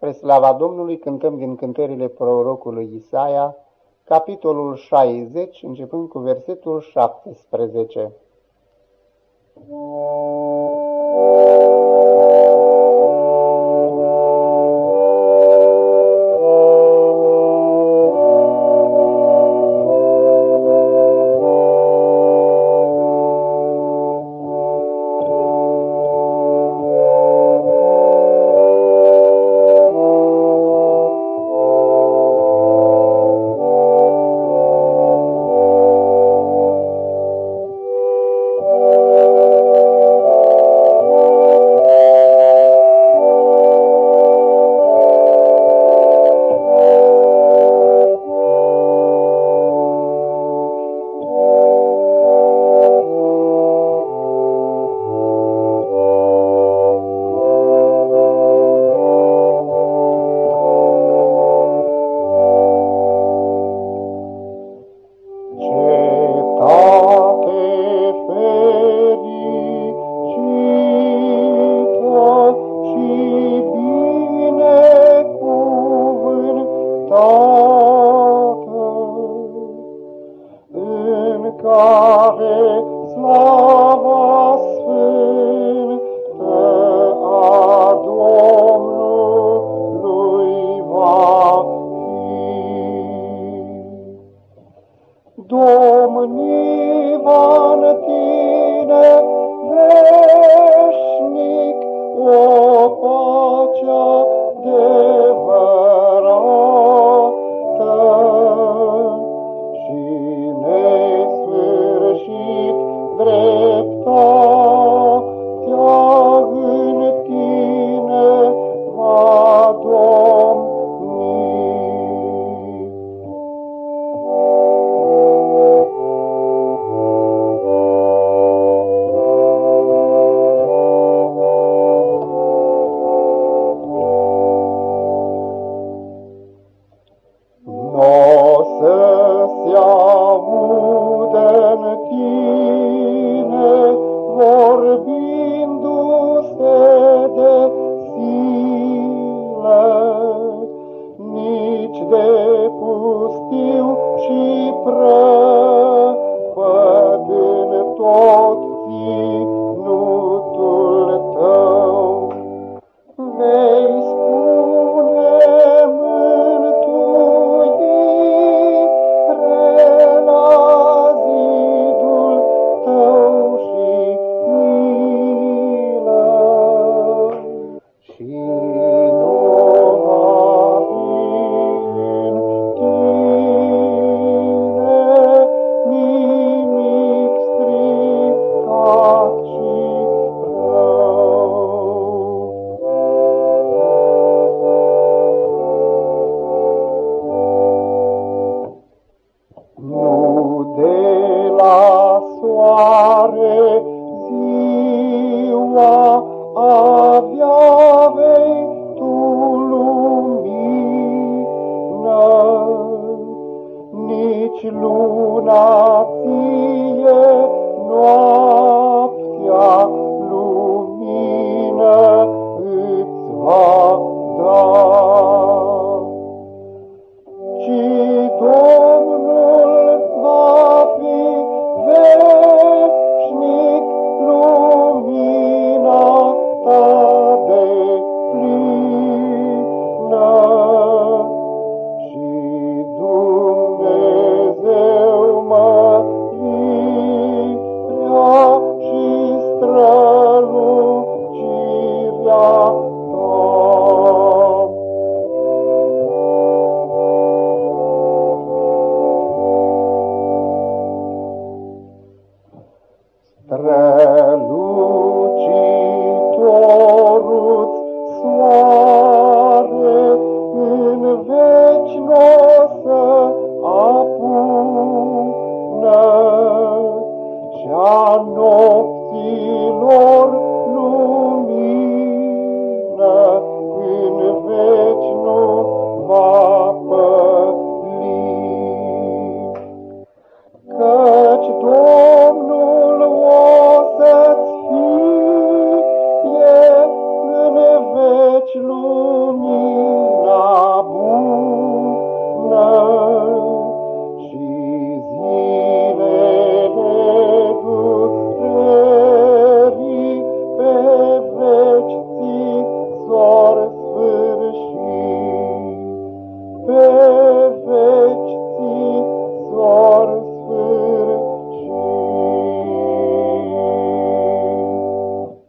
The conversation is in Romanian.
Spre slava Domnului cântăm din cântările prorocului Isaia, capitolul 60, începând cu versetul 17. care slava sfântă a Domnului va fi. Domnul tine, vorbindu-se de silă, nici de pustiu și prăd. nici luna ție.